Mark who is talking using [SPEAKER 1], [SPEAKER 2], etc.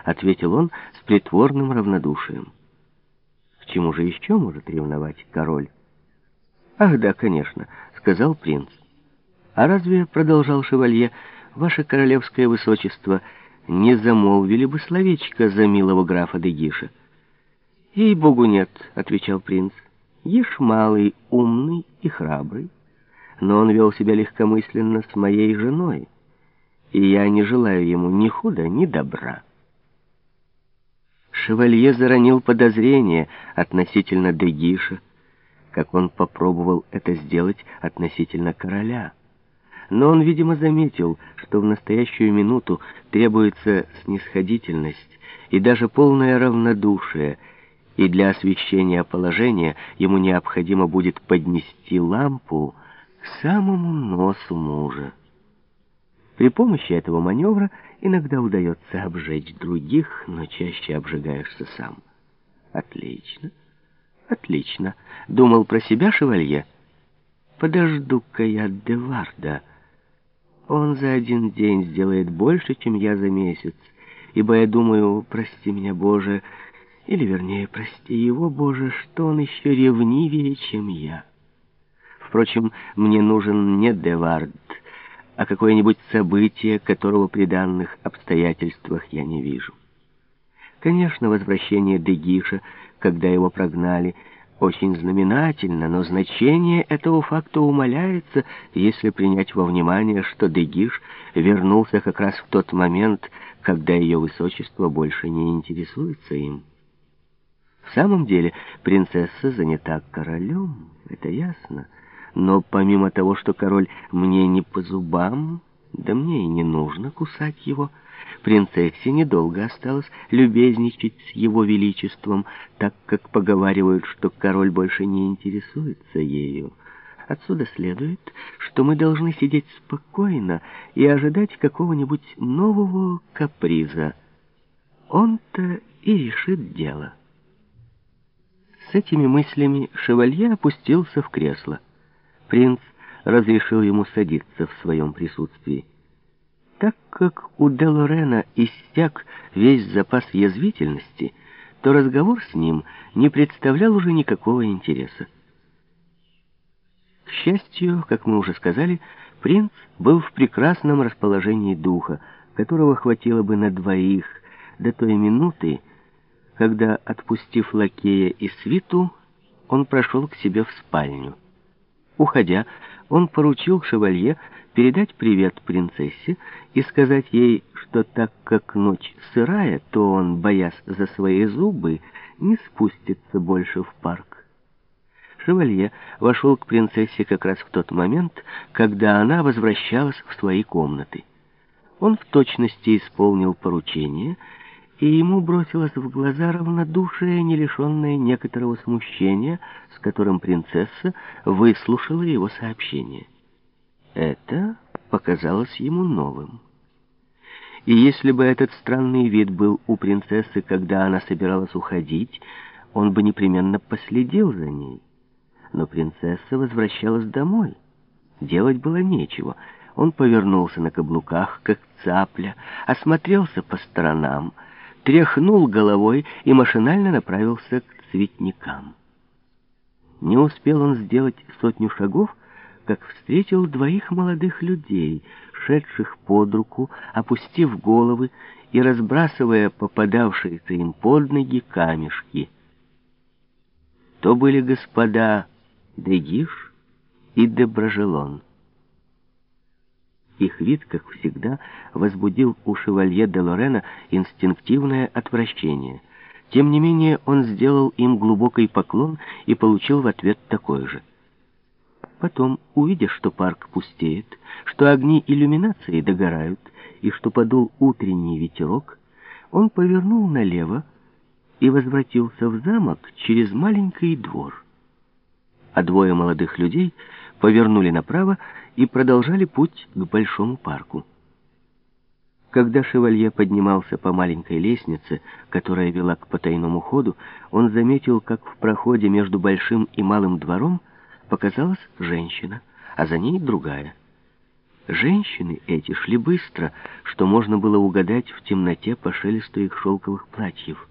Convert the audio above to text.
[SPEAKER 1] — ответил он с притворным равнодушием. «К чему же еще может ревновать король?» «Ах да, конечно», — сказал принц. «А разве, — продолжал шевалье, — ваше королевское высочество не замолвили бы словечко за милого графа Дегиша?» «Ей-богу, нет», — отвечал принц. «Ешь малый, умный и храбрый, но он вел себя легкомысленно с моей женой, и я не желаю ему ни худа, ни добра». Шевалье заронил подозрение относительно Дегиша, как он попробовал это сделать относительно короля. Но он, видимо, заметил, что в настоящую минуту требуется снисходительность и даже полное равнодушие, и для освещения положения ему необходимо будет поднести лампу к самому носу мужа. При помощи этого маневра иногда удается обжечь других, но чаще обжигаешься сам. Отлично. «Отлично», — думал про себя шевалье. «Подожду-ка я Деварда. Он за один день сделает больше, чем я за месяц, ибо я думаю, прости меня, Боже, или, вернее, прости его, Боже, что он еще ревнивее, чем я. Впрочем, мне нужен не Девард, а какое-нибудь событие, которого при данных обстоятельствах я не вижу. Конечно, возвращение Дегиша когда его прогнали, очень знаменательно, но значение этого факта умаляется, если принять во внимание, что Дегиш вернулся как раз в тот момент, когда ее высочество больше не интересуется им. В самом деле принцесса занята королем, это ясно, но помимо того, что король мне не по зубам, да мне и не нужно кусать его, — Принцессе недолго осталось любезничать с его величеством, так как поговаривают, что король больше не интересуется ею. Отсюда следует, что мы должны сидеть спокойно и ожидать какого-нибудь нового каприза. Он-то и решит дело. С этими мыслями шевалье опустился в кресло. Принц разрешил ему садиться в своем присутствии. Так как у Делорена иссяк весь запас язвительности, то разговор с ним не представлял уже никакого интереса. К счастью, как мы уже сказали, принц был в прекрасном расположении духа, которого хватило бы на двоих до той минуты, когда, отпустив лакея и свиту, он прошел к себе в спальню. Уходя, он поручил шевалье передать привет принцессе и сказать ей, что так как ночь сырая, то он, боясь за свои зубы, не спустится больше в парк. Шевалье вошел к принцессе как раз в тот момент, когда она возвращалась в свои комнаты. Он в точности исполнил поручение, и ему бросилось в глаза равнодушие, не лишенное некоторого смущения, с которым принцесса выслушала его сообщение. Это показалось ему новым. И если бы этот странный вид был у принцессы, когда она собиралась уходить, он бы непременно последил за ней. Но принцесса возвращалась домой. Делать было нечего. Он повернулся на каблуках, как цапля, осмотрелся по сторонам, тряхнул головой и машинально направился к цветникам. Не успел он сделать сотню шагов, как встретил двоих молодых людей, шедших под руку, опустив головы и разбрасывая попадавшиеся им под ноги камешки. То были господа Дегиш и Деброжелон. Их вид, как всегда, возбудил у шевалье де Лорена инстинктивное отвращение. Тем не менее, он сделал им глубокий поклон и получил в ответ такой же. Потом, увидя, что парк пустеет, что огни иллюминации догорают и что подул утренний ветерок, он повернул налево и возвратился в замок через маленький двор. А двое молодых людей повернули направо и продолжали путь к большому парку. Когда шевалье поднимался по маленькой лестнице, которая вела к потайному ходу, он заметил, как в проходе между большим и малым двором показалась женщина, а за ней другая. Женщины эти шли быстро, что можно было угадать в темноте по шелесту их шелковых платьев.